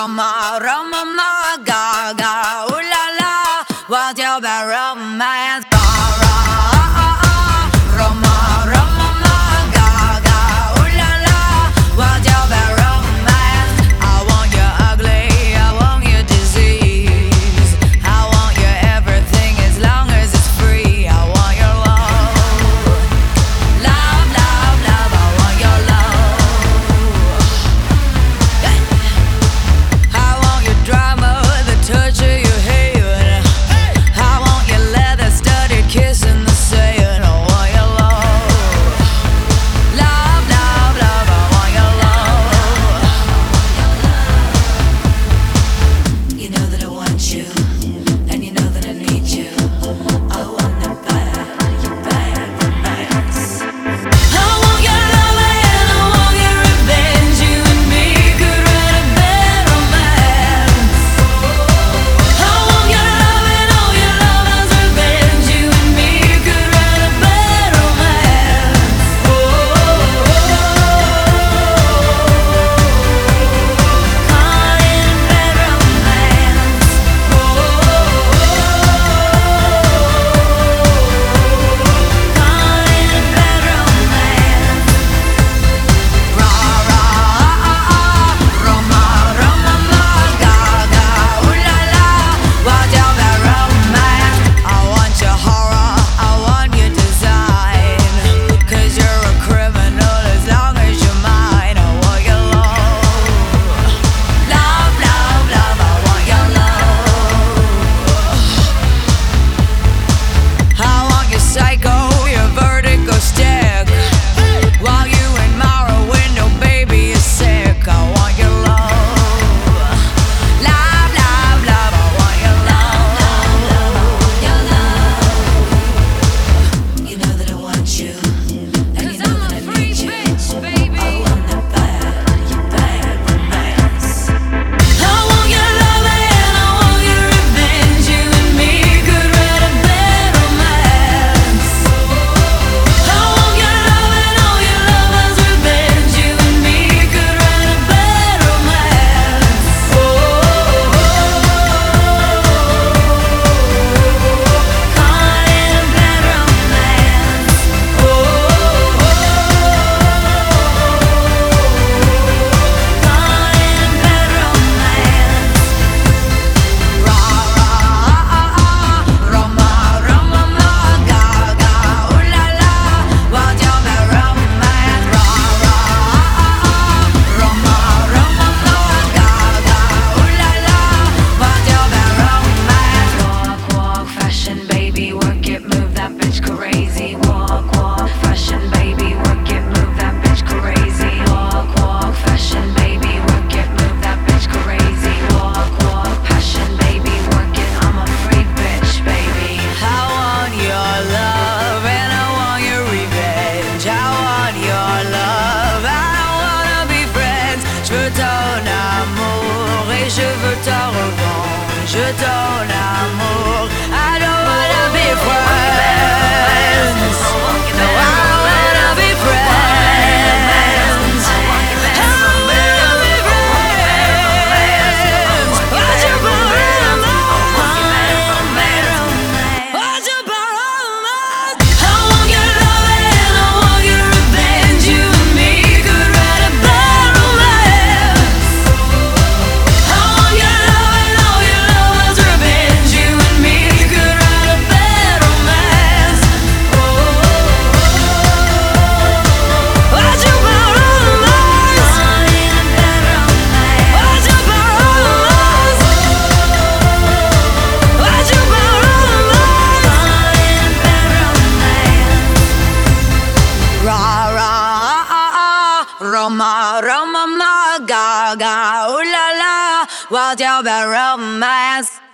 Roma, Roma, Roma. t'en revends, je t'en l'amour. Roma, Roma, Gaga, ooh la la, what's your romance?